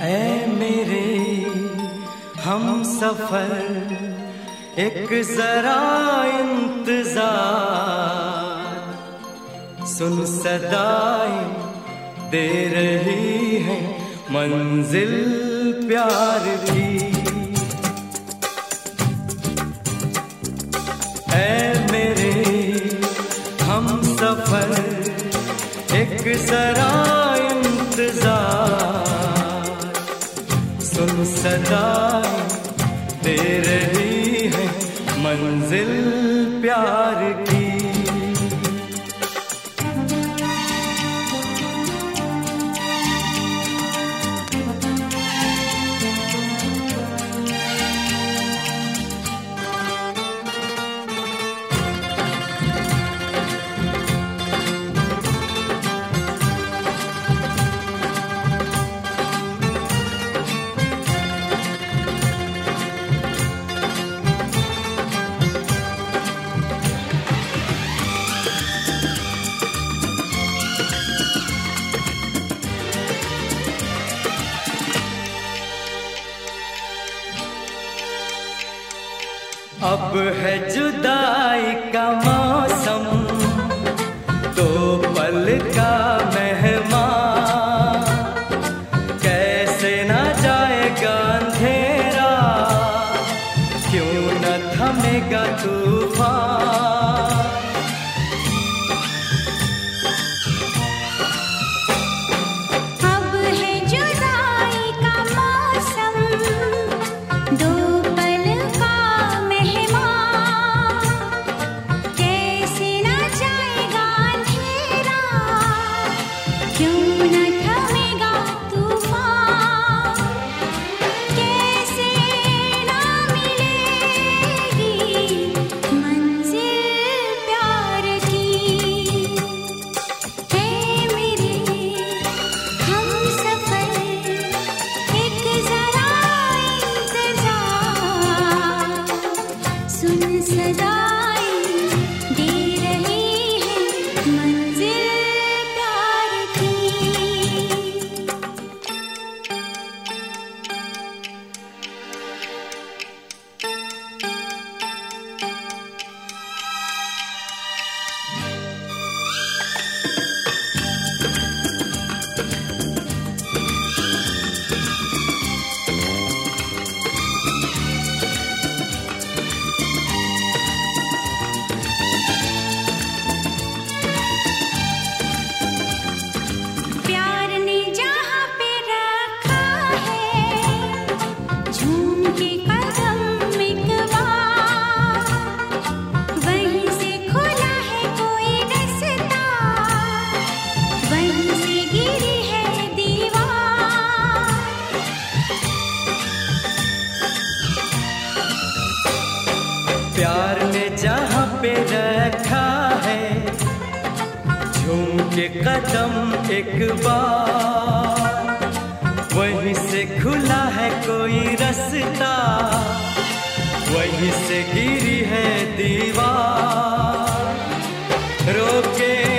ऐ मेरे, हम सफ़र, एक जरा इंतज़ार। सुन सदाई दे रही है, मंजिल प्यार की। सदा तेरे ही है मंजिल। अब है जुदाई का मौसम, दो पल का मेहमान। कैसे ना जाएगा अंधेरा, क्यों न थमेगा तूफ़ान। अब है जुदाई का मौसम, दो सुन प्यार ने जहाँ पे रखा है, झूम के कदम एक बार। वहीं से खुला है कोई रास्ता, वहीं से गिरी है दीवार। रोके